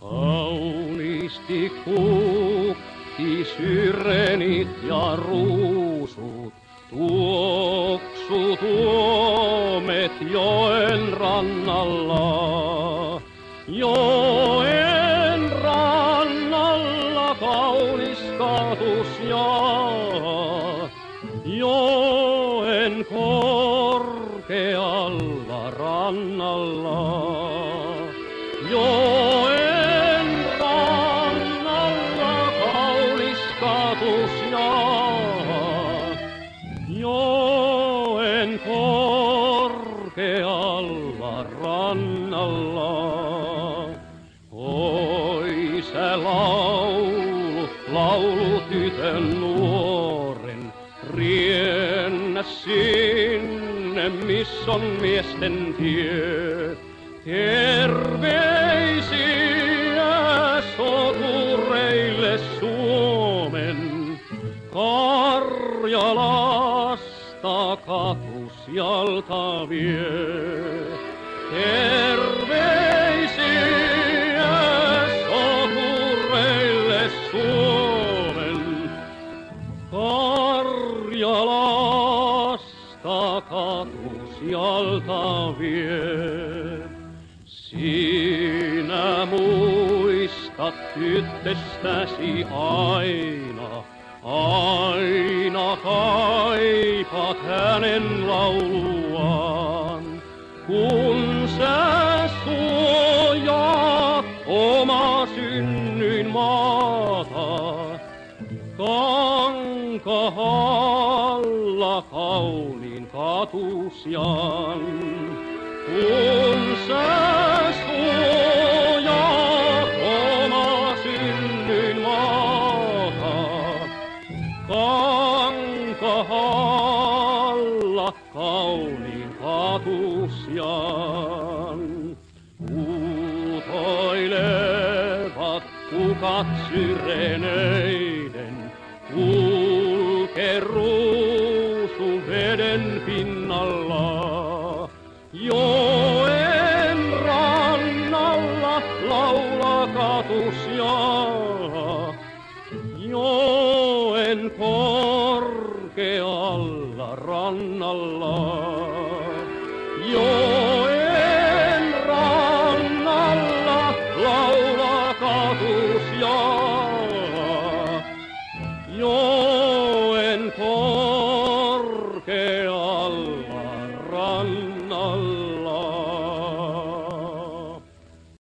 Kauniisti kukki syrenit ja ruusut, tuoksu tuomet joen rannalla. Joen rannalla kaunis katus ja joen korkealla rannalla. Joen rannalla kaunis katus ja joen korkealla rannalla. Oi se laulu, laulu tytön riennä sinne, missä on miesten tie. Terveisiä sotureille Suomen, Karjalasta katus jalka vie. Terveisiä sotureille Suomen, Karjalasta jalka vie. Sinä muistat tyttöstäsi aina, aina kaipat hänen lauluaan. Kun sä suojaat oma synnyin maata, kankahalla kauniin katusjan. Kun sä suojaat oma synnyin maata, kankahalla kauniin katusjan. Huutoilevat kukat syreneiden, pinnalla. Joen rannalla laula katus ja joen korkealla rannalla. Joen